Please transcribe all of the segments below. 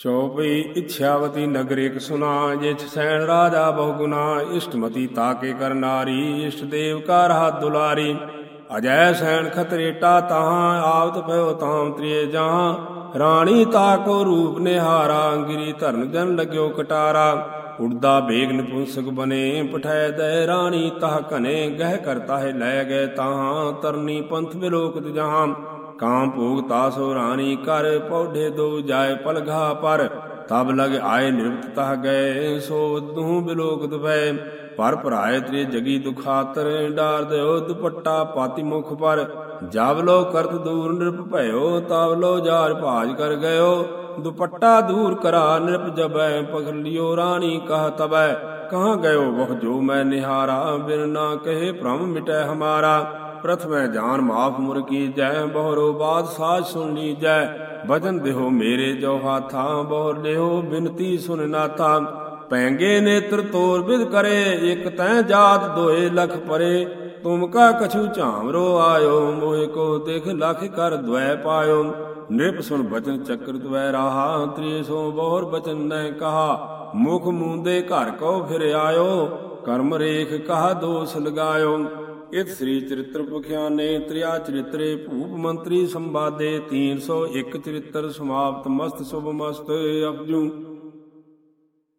ਚੌਪਈ ਇਛਿਆਵਤੀ ਨਗਰ ਇਕ ਸੁਨਾ ਜਿਛ ਸੈਣ ਰਾਜਾ ਬਹੁ ਗੁਨਾ ਇਸ਼ਟਮਤੀ ਤਾਕੇ ਕਰ ਨਾਰੀ ਇਸ਼ਟ ਦੇਵ ਕਾ ਰਹਾ ਦੁਲਾਰੀ ਅਜੈ ਸੈਣ ਖਤਰੇਟਾ ਤਾਹਾਂ ਆਵਤ ਭਇਓ ਤਾਮ ਤ੍ਰਿਏ ਜਹਾਂ ਰਾਣੀ ਤਾਕੋ ਰੂਪ ਨਿਹਾਰਾ ਗਿਰੀ ਧਰਨ ਜਨ ਲਗਿਓ ਕਟਾਰਾ ਉੜਦਾ ਬੇਗ ਨਪੁੰਸਕ ਬਨੇ ਪਠੈ ਦੈ ਰਾਣੀ ਤਾਹ ਘਨੇ ਗਹਿ ਕਰਤਾ ਹੈ ਲੈ ਗਏ ਤਾਹਾਂ ਤਰਨੀ ਪੰਥ ਵਿਲੋਕਤ ਜਹਾਂ ਕਾਮ ਭੋਗ ਤਾਸੋ ਰਾਣੀ ਕਰ ਪੌਢੇ ਦੋ ਜਾਏ ਪਲਘਾ ਪਰ, ਤਬ ਲਗ ਆਏ ਨਿਰਵਤ ਤਹ ਗਏ, ਸੋ ਦੂ ਬਿਲੋਕਤ ਭੈ ਪਰ ਭਰਾਏ ਤ੍ਰੇ ਜਗੀ ਦੁਖਾਤਰ, ਡਾਰ ਦਿਓ ਦੁਪੱਟਾ ਪਾਤੀ ਮੁਖ ਪਰ। ਜਬ ਲੋ ਕਰਤ ਦੂਰ ਨਿਰਪ ਭਇਓ ਤਬ ਲੋ ਜਾਰ ਭਾਜ ਕਰ ਗਇਓ। ਦੁਪੱਟਾ ਦੂਰ ਕਰਾ ਨਿਰਪ ਜਬੈ ਪਕੜ ਲਿਓ ਰਾਣੀ ਕਹ ਤਬੈ। ਕਹਾਂ ਗਇਓ ਵਹ ਜੋ ਮੈਂ ਨਿਹਾਰਾ, ਬਿਨ ਨਾ ਕਹੇ ਭ੍ਰਮ ਮਿਟੈ ਹਮਾਰਾ। ਪ੍ਰਥਮੈ ਜਾਨ ਮਾਫ ਮੁਰ ਕੀ ਬਹੁਰੋ ਬਾਦ ਸਾਜ ਸੁਣ ਲੀ ਜੈ ਬਜਨ ਮੇਰੇ ਜੋ ਹਾਥਾ, ਬਹੁਰ ਲਿਓ ਬਿਨਤੀ ਸੁਨ ਨਾਥਾ। ਪੈਂਗੇ ਨੇਤਰ ਤੋਰ ਬਿਦ ਕਰੇ, ਇਕ ਤੈ ਜਾਤ ਦੋਏ ਲਖ ਪਰੇ। ਤੁਮ ਕਾ ਕਛੂ ਝਾਮਰੋ ਆਇਓ, ਮੋਹਿ ਕੋ ਦੇਖ ਲਖ ਕਰ ਦ્વੈ ਪਾਇਓ। ਨਿਰਪ ਸੁਨ ਬਚਨ ਚੱਕਰ ਦ્વੈ ਰਾਹਾ, ਤ੍ਰੀ ਸੋ ਬਹੁਰ ਬਚਨ ਨੈ ਕਹਾ। ਮੁਖ ਮੂੰਦੇ ਘਰ ਕੋ ਫਿਰ ਆਇਓ, ਕਰਮ ਰੇਖ ਕਹਾ ਦੋਸ ਲਗਾਇਓ। ਇਤ ਸ੍ਰੀ ਚਰਿਤ੍ਰ ਪਖਿਆਨੇ ਤ੍ਰਿਆ ਚਰਿਤਰੇ ਭੂਪ ਮੰਤਰੀ ਸੰਵਾਦੇ 301 ਚਰਿਤ੍ਰ ਸਮਾਪਤ ਮਸਤ ਸੁਭ ਮਸਤ ਅਪਜੂ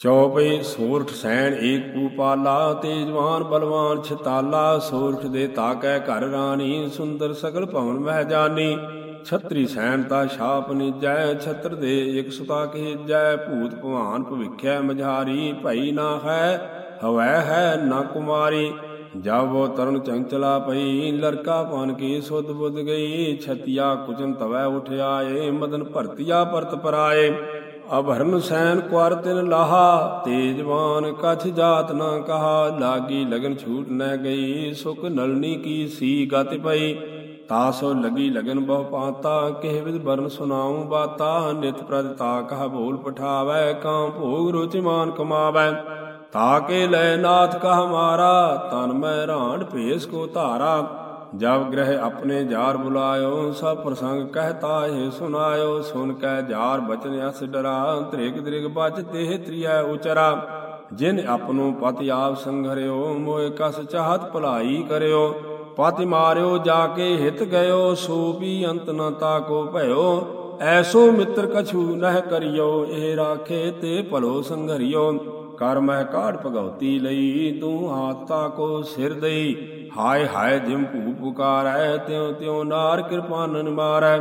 ਚੌਪਈ ਸੋਰਠ ਸੈਣ ਏਕ ਪੂਪਾਲਾ ਤੇਜਵਾਨ ਬਲਵਾਨ ਛਤਾਲਾ ਸੋਰਠ ਦੇ ਤਾਕੈ ਘਰ ਰਾਣੀ ਸੁੰਦਰ ਸਗਲ ਭਵਨ ਮਹਿ ਜਾਨੀ। ਛਤਰੀ ਸੈਣ ਤਾ ਛਾਪ ਨਿਜੈ, ਛਤਰ ਦੇ ਇਕ ਸੁਤਾ ਕੇ ਜੈ ਭੂਤ ਭਵਾਨ ਭਵਿਖਿਆ ਮਝਾਰੀ ਭਈ ਨਾ ਹੈ, ਹਵੈ ਹੈ ਨਾ ਕੁਮਾਰੀ। ਜਬ ਉਹ ਤਰਨ ਚੰਚਲਾ ਪਈ ਲੜਕਾ ਪਾਨ ਕੀ ਸੁਧ ਬੁੱਧ ਗਈ। ਛਤਿਆ ਕੁਚਨ ਤਵੈ ਉਠਿਆਏ, ਮਦਨ ਭਰਤਿਆ ਪਰਤ ਪਰਾਏ। ਅਭਰਨ ਸੈਨ ਕੁਾਰ ਤਿਨ ਲਾਹਾ, ਤੇਜਵਾਨ ਕਛ ਜਾਤ ਨਾ ਕਹਾ। ਲਾਗੀ ਲਗਨ ਛੂਟ ਨ ਗਈ, ਸੁਖ ਨਲਨੀ ਕੀ ਸੀ ਗਤ ਪਈ। ਤਾਸੋ ਲਗੀ ਲਗਨ ਬਹੁ ਪਾਤਾ, ਕਿਹ ਵਿਦ ਬਰਨ ਸੁਨਾਉ ਬਾਤਾ। ਨਿਤ ਪ੍ਰਦ ਤਾ ਕਹ ਭੂਲ ਪਠਾਵੈ, ਕਾਂ ਭੋਗ ਰੁਚਿ ਮਾਨ ਕਮਾਵੈ। ਤਾਕੇ ਲੈ ਨਾਥ ਕਹ ਮਾਰਾ ਤਨ ਮੈਂ ਰਾਂਡ ਭੇਸ ਕੋ ਧਾਰਾ। ਜਬ ਗ੍ਰਹਿ ਆਪਣੇ ਜਾਰ ਬੁਲਾਇਓ, ਸਭ ਪ੍ਰਸੰਗ ਕਹਤਾ ਹੈ ਸੁਨਾਇਓ ਸੁਨ ਕੈ ਜਾਰ ਬਚਨ ਅਸ ਡਰਾ, ਤ੍ਰਿਗ ਦ੍ਰਿਗ ਬਚ ਦੇਹ ਤ੍ਰਿਆ ਉਚਰਾ। ਜਿਨ ਆਪਨੋ ਪਤ ਆਪ ਸੰਘਰਿਓ ਮੋਇ ਕਸ ਚਾਹਤ ਭਲਾਈ ਕਰਿਓ। ਪਤ ਮਾਰਿਓ, ਜਾ ਕੇ ਹਿਤ ਗਇਓ, ਸੋ ਵੀ ਅੰਤ ਨ ਤਾਕੋ ਭਇਓ। ਐਸੋ ਮਿੱਤਰ ਕਛੂ ਨਹਿ ਕਰਿਓ, ਇਹ ਰਾਖੇ ਤੇ ਭਲੋ ਸੰਘਰਿਓ। ਕਰ ਮਹਿ ਕਾੜ ਭਗਉਤੀ ਲਈ, ਤੂੰ ਹਾਤਾ ਕੋ ਸਿਰ ਦਈ। ਹਾਏ ਹਾਏ ਜਿਮ ਭੂ ਪੁਕਾਰੈ, ਤਿਉ ਤਿਉ ਨਾਰ ਕਿਰਪਾਨਨ ਮਾਰੈ।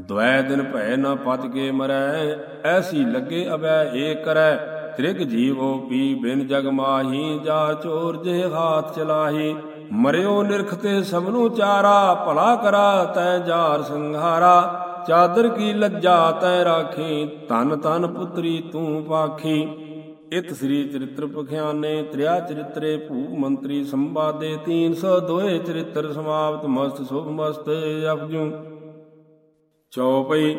ਦ્વੈ ਦਿਨ ਭੈ ਨ ਪਤ ਕੇ ਮਰੈ, ਐਸੀ ਲੱਗੇ ਅਬੈ ਏ ਕਰੈ। ਤ੍ਰਿਗ ਜੀਵੋ ਪੀ ਬਿਨ ਜਗ ਮਾਹੀ, ਜਾ ਚੋਰ ਜੇ ਹਾਥ ਚਲਾਹੀ। ਮਰਿਓ ਨਿਰਖ ਤੇ ਸਭ ਨੂੰ ਚਾਰਾ, ਭਲਾ ਕਰਾ ਤੈ ਜਾਰ ਸੰਘਾਰਾ ਚਾਦਰ ਕੀ ਲੱਜਾ ਤੈ ਰਾਖੀ ਤਨ ਤਨ ਪੁੱਤਰੀ ਤੂੰ ਪਾਖੀ। ਇਤ ਸ੍ਰੀ ਚਰਿਤ੍ਰ ਪਖਿਆਨੇ, ਤ੍ਰਿਆ ਚਰਿਤਰੇ ਭੂਪ ਮੰਤਰੀ ਸੰਵਾਦੇ 302 ਚਰਿਤ੍ਰ ਸਮਾਪਤ, ਮਸਤ ਸੁਭ ਮਸਤ ਅਪਜੂ। ਚੌਪਈ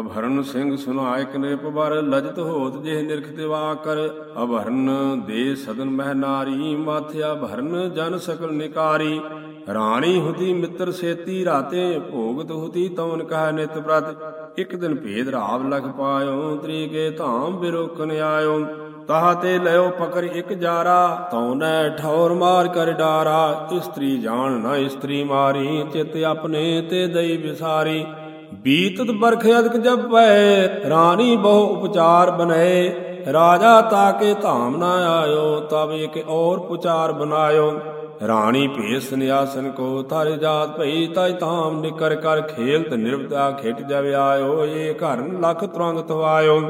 ਅਭਰਨ ਸਿੰਘ ਸੁਨਾਇਕ ਨੇ ਪਬਰ ਲਜਤ ਹੋਤ ਜਿਹ ਨਿਰਖ ਤਿਵਾ ਕਰ। ਅਭਰਨ ਦੇ ਸਦਨ ਮਹਿ ਨਾਰੀ ਮਾਥਿਆ ਭਰਨ ਜਨ ਸਕਲ ਨਿਕਾਰੀ। ਰਾਣੀ ਹੁਤੀ ਮਿੱਤਰ ਸੇਤੀ, ਰਾਤੇ ਭੋਗਤ ਹੁਤੀ ਤਵਨ ਕਹ ਨਿਤ ਪ੍ਰਤ। ਇੱਕ ਦਿਨ ਭੇਦ ਰਾਵ ਲਖ ਪਾਇਓ ਤ੍ਰੀਕੇ ਧਾਮ ਬਿਰੋਕਨ ਆਇਓ ਤਾਹ ਤੇ ਲਿਓ ਪਕਰ ਇੱਕ ਜਾਰਾ ਤਉਨੈ ਠੌਰ ਮਾਰ ਕਰ ਡਾਰਾ। ਇਸਤਰੀ ਜਾਣ ਨਾ ਇਸਤਰੀ ਮਾਰੀ, ਚਿਤ ਆਪਣੇ ਤੇ ਦਈ ਵਿਸਾਰੀ। ਬੀਤਤ ਬਰਖ ਅਦਕ ਜਬ ਪੈ ਰਾਣੀ ਬਹੁ ਉਪਚਾਰ ਬਨਏ ਰਾਜਾ ਤਾਕੇ ਧਾਮ ਨਾ ਆਇਓ, ਤਬ ਇਕ ਔਰ ਪੁਚਾਰ ਬਨਾਇਓ। ਰਾਣੀ ਭੇਸ ਸੰਿਆਸਨ ਕੋ ਤਰ ਜਾਤ ਭਈ ਤਜ ਤਾਮ ਨਿਕਰ ਕਰ ਖੇਲਤ ਨਿਰਵਤਾ ਖਿਟ ਜਵ ਆਇਓ, ਏ ਘਰ ਲਖ ਤਰੰਗ ਤਵਾਇਓ।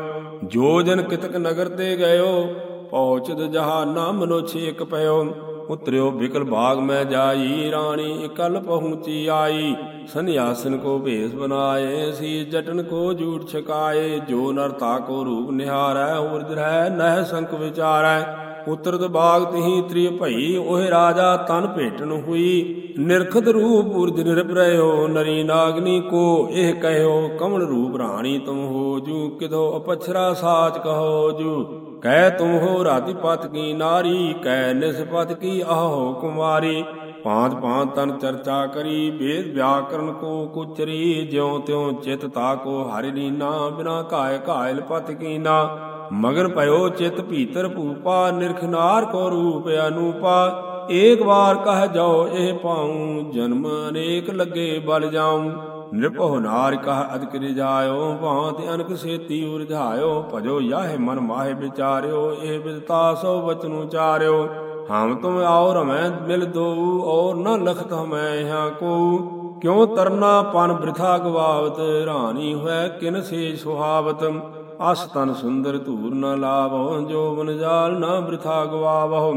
ਜੋ ਜਨ ਕਿਤਕ ਨਗਰ ਤੇ ਗਇਓ, ਪਹੁੰਚਦ ਜਹਾਨਾ ਮਨੁਛ ਇਕ ਪਇਓ। ਉਤਰਿਓ ਬਿਕਲ ਬਾਗ ਮੈਂ ਜਾਈ, ਰਾਣੀ ਇਕਲ ਪਹੁੰਚੀ ਆਈ। ਸੰਿਆਸਨ ਕੋ ਭੇਸ ਬਨਾਏ ਸੀ ਜਟਨ ਕੋ ਜੂਠ ਛਕਾਏ। ਜੋ ਨਰਤਾ ਕੋ ਰੂਪ ਨਿਹਾਰੈ, ਉਰਜ ਰਹਿ, ਨਹਿ ਸੰਕ ਵਿਚਾਰੈ। ਉਤਰਦ ਬਾਗ ਤਹੀ ਤ੍ਰਿ ਭਈ, ਉਹ ਰਾਜਾ ਤਨ ਭੇਟਣ ਹੋਈ। ਨਿਰਖਤ ਰੂਪ ਉਰਜ ਨਿਰਭਰਿਓ ਨਰੀ ਨਾਗਨੀ ਕੋ, ਇਹ ਕਹਿਓ, ਕਮਲ ਰੂਪ ਰਾਣੀ ਤੁਮ ਹੋ ਜੂ ਕਿਧੋ ਅਪਛਰਾ ਸਾਚ ਕਹੋ ਜੂ ਕਹਿ ਤੁਮ ਹੋ ਰਾਧਿਪਤ ਕੀ ਨਾਰੀ, ਕਹਿ ਨਿਸਪਤ ਕੀ ਆਹੋ ਕੁਮਾਰੀ। ਭਾਂਤ ਭਾਂਤ ਤਨ ਚਰਚਾ ਕਰੀ, ਵੇਦ ਵਿਆਕਰਨ ਕੋ ਕੁਚਰੀ, ਜਿਉ ਤਿਉ ਚਿਤ ਤਾ ਕੋ ਹਰਿ ਲੀਨਾ, ਬਿਨਾ ਘਾਇ ਘਾਇਲ ਪਤ ਕੀਨਾ। ਮਗਰ ਭਇਓ ਚਿਤ ਭੀਤਰ ਭੂਪਾ ਨਿਰਖਨਾਰ ਕੋ ਰੂਪ ਅਨੂਪਾ। ਏਕ ਵਾਰ ਕਹ ਜਾਓ, ਇਹ ਪਾਉ ਜਨਮ ਅਨੇਕ ਲੱਗੇ ਬਲ ਜਾਉ। ਨਿਰਭਉ ਨਾਰ ਕਹ ਅਦਕ ਰਿਜਾਇਓ ਭਾਂਤ ਅਨਕ ਸੇਤੀ ਉਰਝਾਇਓ ਭਜੋ ਯਾਹ ਮਨ ਮਾਹੇ ਵਿਚਾਰਿਓ, ਇਹ ਬਿਦਤਾ ਸੋ ਬਚਨ ਉਚਾਰਿਓ ਹਮ ਤੁਮ ਆਓ ਰਮੈ, ਮਿਲ ਦੋ ਔਰ ਨ ਲਖਤ ਹਮੈ ਹਾਂ ਕੋ ਕਿਉ ਤਰਨਾ ਪਨ ਬ੍ਰਿਥਾ ਗਵਾਵਤ, ਰਾਣੀ ਹੋਇ ਕਿਨ ਸੇ ਸੁਹਾਵਤ। ਅਸ ਤਨ ਸੁੰਦਰ ਧੂਰ ਨ ਲਾਵੋ ਜੋ ਬਨ ਜਾਲ ਨ ਬ੍ਰਿਥਾ ਗਵਾਵੋ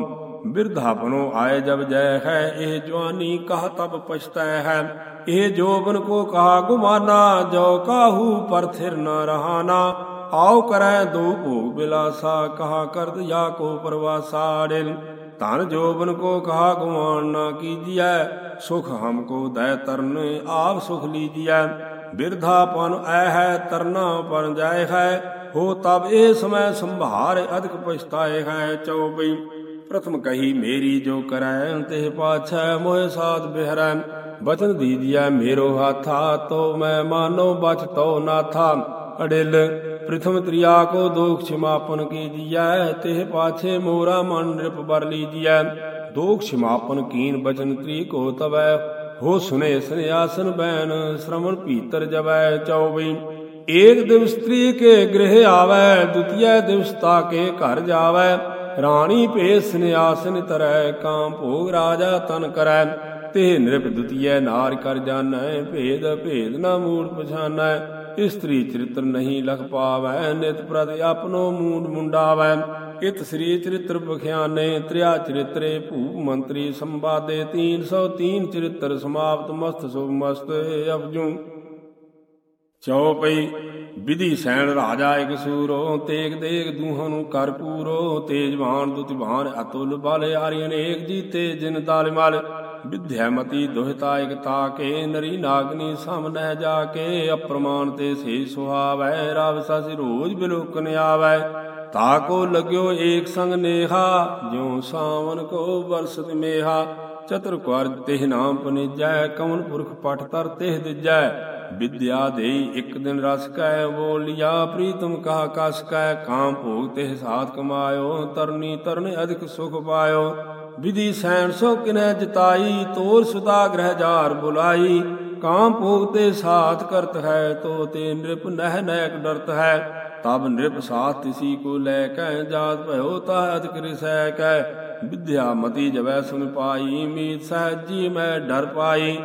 ਬਿਰਧਾਪਨੋ ਆਏ ਜਬ ਜੈ ਹੈ, ਇਹ ਜਵਾਨੀ ਕਹ ਤਬ ਪਛਤੈ ਹੈ। ਇਹ ਜੋਬਨ ਕੋ ਕਹਾ ਗੁਮਾਨਾ, ਜੋ ਕਾਹੂ ਪਰ ਨ ਰਹਾਨਾ। ਆਓ ਕਰੈ ਦੋ ਭੋਗ ਬਿਲਾਸਾ, ਕਹਾ ਕਰਦ ਜਾ ਕੋ ਪਰਵਾਸਾ ਡਿਲ। ਧਨ ਜੋਬਨ ਕੋ ਕਹਾ ਗੁਮਾਨ ਨਾ ਕੀਜੀਐ, ਸੁਖ ਹਮ ਕੋ ਦੈ ਤਰਨ, ਆਪ ਸੁਖ ਲੀਜੀਐ। ਬਿਰਧਾਪਨ ਐ ਹੈ, ਤਰਨਾ ਪਰ ਜਾਏ ਹੈ। ਹੋ ਤਬ ਇਹ ਸਮੈ ਸੰਭਾਰ ਅਧਿਕ ਪਛਤਾਏ ਹੈ ਚਉਪਈ ਪ੍ਰਥਮ ਕਹੀ, ਮੇਰੀ ਜੋ ਕਰੈ, ਤੇ ਪਾਛੈ ਮੋਹਿ ਸਾਥ ਬਿਹਰੈ। ਬਚਨ ਦੀਜੀਐ, ਮੇਰੋ ਹਾਥਾ, ਤੋ ਮੈਂ ਮਾਨੋ ਬਚ ਤੋ ਨਾਥਾ। ਅਡਿਲ ਪ੍ਰਥਮ ਤ੍ਰਿਆ ਕੋ ਦੋਖ ਛਮਾਪਨ ਕੀਜੀਐ, ਤੇ ਪਾਛੇ ਮੋਰਾ ਮਨ ਨਿਰਪ ਬਰ ਲੀਜੀਐ। ਦੋਖ ਛਮਾਪਨ ਕੀਨ ਬਚਨ ਤ੍ਰੀ ਕੋ ਤਵੈ। ਹੋ ਸੁਨੇ ਸੰਿਆਸਨ ਬੈਨ ਸ਼ਰਮਣ ਭੀਤਰ ਜਵੈ ਚੌਬਈ ਏਕ ਦਿਵਸ ਤ੍ਰੀ ਕੇ ਗ੍ਰਹਿ ਆਵੈ ਦੁਤੀਏ ਦਿਵਸ ਤਾ ਕੇ ਘਰ ਜਾਵੈ। ਰਾਣੀ ਭੇਸ ਸੰਿਆਸਨ ਤਰੈ, ਕਾਮ ਭੋਗ ਰਾਜਾ ਤਨ ਕਰੈ। ਤੇ ਨਿਰਪ ਦੁਤੀਏ ਨਾਰ ਕਰ ਜਾਣੈ, ਭੇਦ ਭੇਦ ਨਾ ਮੂੜ ਪਛਾਨੈ। ਇਸਤਰੀ ਚਰਿਤ੍ਰ ਨਹੀਂ ਲਖ ਪਾਵੈ, ਨਿਤ ਪ੍ਰਦ ਆਪਣੋ ਮੂੰਡ ਮੁੰਡਾਵੈ। ਇਤ ਸ੍ਰੀ ਚਰਿਤ੍ਰ ਬਖਿਆਨੇ ਤ੍ਰਿਆ ਚਰਿਤਰੇ ਭੂਪ ਮੰਤਰੀ ਸੰਵਾਦੇ। 303 ਚਰਿਤ੍ਰ ਸਮਾਪਤ ਮਸਤ ਸੁਭ ਮਸਤ ਅਪਜੂ ਚਉਪਈ ਵਿਧੀ ਸੈਣ ਰਾਜਾ ਇਕ ਸੂਰੋ, ਤੇਗ ਦੇਗ ਦੂਹਾਂ ਨੂੰ ਕਰ ਪੂਰੋ, ਤੇਜਵਾਨ ਦੁਤਿਵਾਨ ਅਤੁਲ ਬਲ ਆਰੀ ਅਨੇਕ ਜੀਤੇ, ਜਿਨ ਤਾਲ ਮਲ ਵਿਧਿਆ ਮਤੀ ਦੁਹਿਤਾ ਇਕ ਤਾਕੇ, ਨਰੀ ਨਾਗਨੀ ਸਾਹਮਣੇ ਜਾ ਕੇ ਅਪਰਮਾਨ ਤੇ ਸੇ ਸੁਹਾਵੈ, ਰਵ ਸਸ ਰੋਜ ਬਿਲੋਕਨ ਆਵੈ ਤਾ ਕੋ ਲਗਿਓ ਏਕ ਸੰਗ ਨੇਹਾ, ਜਿਉ ਸਾਵਨ ਕੋ ਬਰਸਤ ਮੇਹਾ। ਚਤੁਰ ਕੁਰ ਤਿਹ ਨਾਮ ਪਨਿਜੈ ਕਮਨ ਪੁਰਖ ਪਟ ਤਰ ਤਿਹ ਦਿਜੈ। ਵਿਦਿਆ ਦੇਈ ਇੱਕ ਦਿਨ ਰਸ ਕੈ ਬੋਲਿਆ ਪ੍ਰੀਤਮ ਕਹਾ ਕਸ ਕੈ, ਕਾਮ ਭੋਗ ਤੇ ਸਾਥ ਕਮਾਇਓ, ਤਰਨੀ ਤਰਨ ਅਧਿਕ ਸੁਖ ਪਾਇਓ। ਵਿਧੀ ਸੈਣ ਸੋ ਕਿਨੈ ਜਿਤਾਈ, ਤੋਰ ਸੁਦਾ ਗ੍ਰਹਿ ਜਾਰ ਬੁਲਾਈ। ਕਾਮ ਭੋਗ ਤੇ ਸਾਥ ਕਰਤ ਹੈ, ਤੋ ਤੇ ਨਿਰਪ ਨਹਿ ਨੈਕ ਡਰਤ ਹੈ। ਤਬ ਨਿਰਪ ਸਾਥ ਤਿਸੀ ਕੋ ਲੈ ਕੈ, ਜਾਤ ਭਇਓ ਤਾ ਅਧਿਕ ਰਿਸੈ ਕੈ। ਵਿਦਿਆ ਮਤੀ ਜਵੈ ਸੁਨ ਪਾਈ, ਮੀਤ ਸਹਿਜੀ ਮੈਂ ਡਰ ਪਾਈ।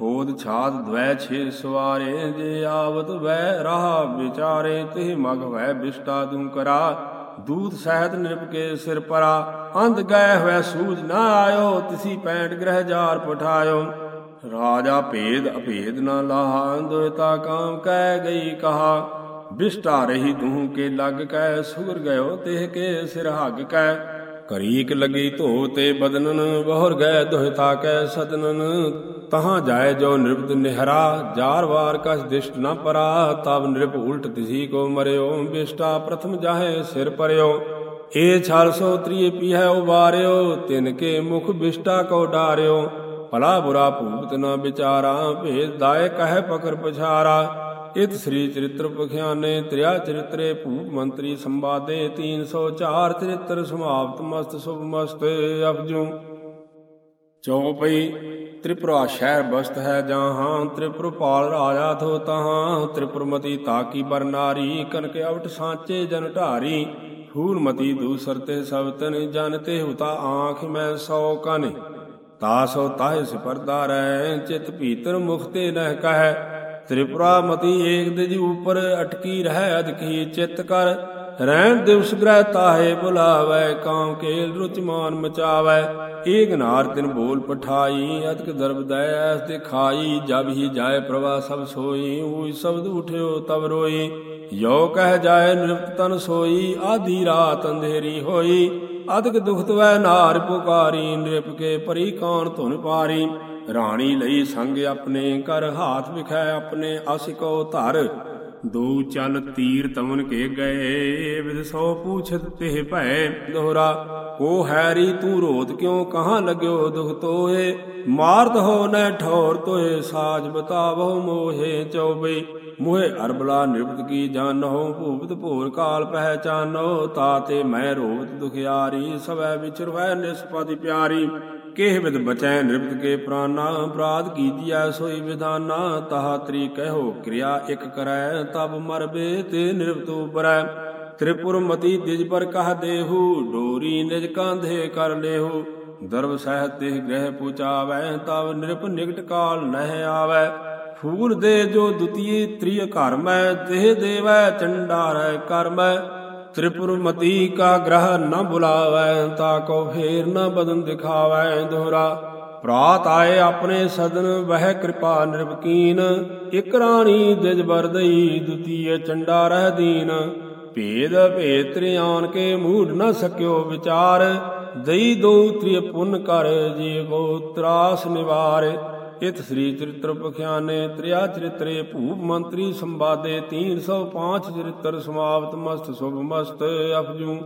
ਖੋਦ ਛਾਦ ਦਵੈ ਛੇ ਸਵਾਰੇ, ਜੇ ਆਵਤ ਵੈ ਰਾਹ ਵਿਚਾਰੇ ਤੇ ਮਗ ਵੈ ਬਿਸ਼ਟਾ ਦੂ ਕਰਾ। ਦੂਤ ਸਹਿਤ ਨਿਰਪ ਸਿਰ ਪਰਾ, ਅੰਧ ਗਏ ਹੋਇ ਸੂਝ ਨਾ ਆਇਓ, ਤਿਸੀ ਪੈਂਟ ਗ੍ਰਹਿ ਜਾਰ ਪਠਾਇਓ। ਰਾਜਾ ਭੇਦ ਅਭੇਦ ਨਾ ਲਾਹਾ ਦੁਇਤਾ ਕਾਮ ਕਹਿ ਗਈ ਕਹਾ। ਬਿਸ਼ਟਾ ਰਹੀ ਤੂੰ ਕੇ ਲਗ ਕੈ, ਸੁਗਰ ਗਇਓ ਤੇ ਕੇ ਸਿਰ ਹੱਗ ਕੈ। ਕਰੀਕ ਲਗੀ ਧੋ ਤੇ ਬਦਨਨ, ਬਹੁਰ ਗਏ ਦੁਹਿਤਾ ਕੈ ਸਦਨਨ। ਤਹਾਂ ਜਾਏ ਜੋ ਨਿਰਪਤ ਨਿਹਰਾ, ਜਾਰ ਵਾਰ ਕਸ ਦਿਸ਼ਟ ਨ ਪਰਾ। ਤਬ ਨਿਰਪ ਉਲਟ ਤਿਸੀ ਕੋ ਮਰਿਓ, ਬਿਸ਼ਟਾ ਪ੍ਰਥਮ ਜਾਹੇ ਸਿਰ ਪਰਿਓ। ਏ ਛਲ ਸੋ ਤ੍ਰਿਏ ਪੀਹੈ ਉਬਾਰਿਓ ਤਿਨ ਕੇ ਮੁਖ ਬਿਸ਼ਟਾ ਕੋ ਡਾਰਿਓ। ਭਲਾ ਬੁਰਾ ਭੂਤ ਨ ਵਿਚਾਰਾ, ਭੇਦ ਦਾਇ ਕਹਿ ਪਕਰ ਪਛਾਰਾ। ਇਤ ਸ੍ਰੀ ਚਰਿਤ੍ਰ ਪਖਿਆਨੇ, ਤ੍ਰਿਆ ਚਰਿਤਰੇ ਭੂਪ ਮੰਤਰੀ ਸੰਵਾਦੇ 304 ਚਰਿਤ੍ਰ ਸਮਾਪਤ ਮਸਤ ਸੁਭ ਮਸਤ ਅਪਜੂ। ਚੌਪਈ ਤ੍ਰਿਪੁਰਾ ਸ਼ਹਿਰ ਬਸਤ ਹੈ ਜਹਾਂ, ਤ੍ਰਿਪੁਰਪਾਲ ਰਾਜਾ ਥੋ ਤਹਾਂ, ਤ੍ਰਿਪੁਰਮਤੀ ਤਾਕੀ ਬਰਨਾਰੀ ਕਨਕ ਅਵਟ ਸਾਚੇ ਜਨ ਢਾਰੀ, ਹੂਰਮਤੀ ਦੂਸਰ ਤੇ ਸਭ ਤਨ ਜਨ ਤੇ ਹੁਤਾ ਆਂਖ ਮੈਂ ਸੋ ਕਨ। ਤਾਸੋ ਤਾਹਿ ਸਿਪਰਦਾ ਰਹਿ ਚਿਤ ਭੀਤਰ ਮੁਖਤੇ ਨਹਿ ਕਹੈ। ਤ੍ਰਿਪੁਰਾ ਮਤੀ ਏਕ ਦੇ ਜੀ ਉਪਰ ਅਟਕੀ ਰਹਿ ਅਦਕੀ ਚਿਤ ਕਰ। ਰਹਿਣ ਦਿਵਸ ਗ੍ਰਹਿ ਤਾਹੇ ਬੁਲਾਵੇ ਕਾਮ ਕੇਲ ਰੁਚਮਾਨ ਮਚਾਵੇ। ਏਕ ਨਾਰ ਤਿਨ ਬੋਲ ਪਠਾਈ ਅਤਕ ਦਰਬ ਦੈ ਐਸ ਦਿਖਾਈ। ਜਬ ਹੀ ਜਾਏ ਪ੍ਰਵਾ ਸਭ ਸੋਈ, ਊਈ ਸ਼ਬਦ ਉਠਿਓ ਤਬ ਰੋਈ। ਯੋ ਕਹਿ ਜਾਏ ਨਿਰਪਤ ਤਨ ਸੋਈ, ਆਧੀ ਰਾਤ ਅੰਧੇਰੀ ਹੋਈ। ਅਦਕ ਦੁਖਤ ਵੈ ਨਾਰ ਪੁਕਾਰੀ, ਨਿਰਪ ਕੇ ਪਰੀ ਕਾਨ ਧੁਨ ਪਾਰੀ। ਰਾਣੀ ਲਈ ਸੰਗ ਆਪਣੇ ਕਰ ਹਾਥ ਵਿਖੈ ਆਪਣੇ ਅਸਿਕੋ ਧਰ। ਦੋ ਚਲ ਤੀਰ ਤਮਨ ਕੇ ਗਏ ਵਿਦ ਸੋ ਪੂਛਤ ਤੇ ਭੈ ਦੋਹਰਾ। ਕੋ ਹੈਰੀ ਤੂੰ ਰੋਤ ਕਿਉ ਕਹਾਂ ਲਗਿਓ ਦੁਖ ਤੋਏ ਮਾਰਤ ਹੋ ਨੈ ਠੌਰ ਤੋਏ ਸਾਜ ਬਤਾਵੋ ਮੋਹੇ ਚਉਬਈ। ਮੋਹੇ ਅਰਬਲਾ ਨਿਰਪਤ ਕੀ ਜਾਣੋ ਭੂਪਤ ਭੋਰ ਕਾਲ ਪਹਿਚਾਨੋ ਤਾਤੇ ਮੈਂ ਰੋਤ ਦੁਖਿਆਰੀ, ਸਵੈ ਵਿਚਰਵੈ ਨਿਸਪਤਿ ਪਿਆਰੀ। ਕਿਹ ਵਿਦ ਬਚੈ ਨਿਰਪਤ ਕੇ ਪ੍ਰਾਨਾ, ਅਪਰਾਧ ਕੀਜੀਐ ਸੋਈ ਵਿਧਾਨਾ, ਤਹਾ ਤਰੀ ਕਹਿਓ ਕਿਰਿਆ ਇਕ ਕਰੈ, ਤਬ ਮਰਬੇ ਤੇ ਨਿਰਪਤ ਉਪਰੈ ਤ੍ਰਿਪੁਰ ਮਤੀ ਦਿਜ ਪਰ ਕਹ ਦੇਹੂ, ਡੋਰੀ ਨਿਜ ਕਾਂਧੇ ਕਰ ਲੇਹੂ। ਦਰਬ ਸਹਿ ਤੇ ਗ੍ਰਹਿ ਪੁਚਾਵੈ ਤਬ ਨਿਰਪ ਨਿਕਟ ਕਾਲ ਨਹਿ ਆਵੈ। ਫੂਲ ਦੇ ਜੋ ਦੁਤੀਏ ਤ੍ਰਿਯ ਘਰ ਮੈਂ ਦੇਹ ਦੇਵੈ, ਚੰਡਾਰੈ ਕਰਮੈ। ਤ੍ਰਿਪੁਰਮਤੀ ਕਾ ਗ੍ਰਹ ਨ ਬੁਲਾਵੈ, ਤਾ ਕੋ ਫੇਰ ਨ ਬਦਨ ਦਿਖਾਵੈ ਦੋਹਰਾ। ਪ੍ਰਾਤ ਆਏ ਆਪਣੇ ਸਦਨ, ਵਹਿ ਕਿਰਪਾ ਨਿਰਵਕੀਨ ਇਕ ਰਾਣੀ ਦਿਜ ਬਰਦਈ ਦੁਤੀਏ ਚੰਡਾ ਰਹਿ ਦੀਨ। ਭੇਦ ਭੇਦ ਤ੍ਰਿਆਨ ਕੇ ਮੂੜ ਨ ਸਕਿਓ ਵਿਚਾਰ। ਦਈ ਦੋ ਤ੍ਰਿਪੁਨ ਕਰ ਜੀ ਕੋ ਤਰਾਸ ਨਿਵਾਰ। ਇਤ ਸ੍ਰੀ ਚਰਿਤ੍ਰ ਪਖਿਆਨੇ, ਤ੍ਰਿਆ ਚਰਿਤਰੇ ਭੂਪ ਮੰਤਰੀ ਸੰਵਾਦੇ 305 ਚਰਿਤ੍ਰ ਸਮਾਪਤ ਮਸਤ ਸੁਭ ਮਸਤ ਅਪਜੂ